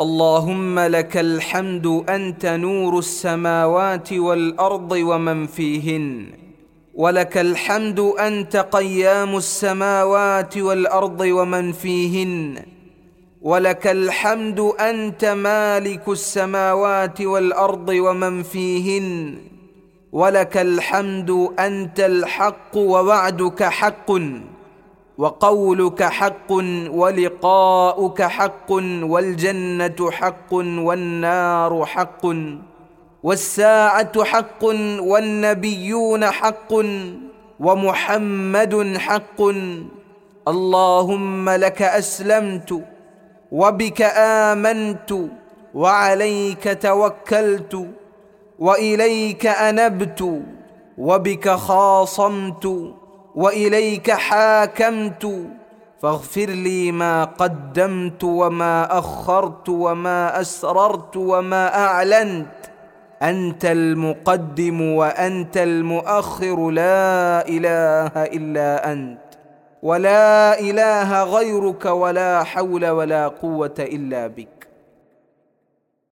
اللهم لك الحمد أنت نور السماوات والأرض ومن فيهن. ولك الحمد أنت قيام السماوات والأرض ومن فيهن. ولك الحمد أنت مالك السماوات والأرض ومن فيهن. ولك الحمد أنت الحق ووعدك حق. وقولك حق ولقاؤك حق والجنة حق والنار حق والساعة حق والنبيون حق ومحمد حق اللهم لك أسلمت وبك آمنت وعليك توكلت وإليك أنبت وبك خاصمت وإليك حاكمت. فاغفر لي ما قدمت وما أخرت وما أسررت وما أعلنت. أنت المقدم وأنت المؤخر. لا إله إلا أنت. ولا إله غيرك ولا حول ولا قوة إلا بك.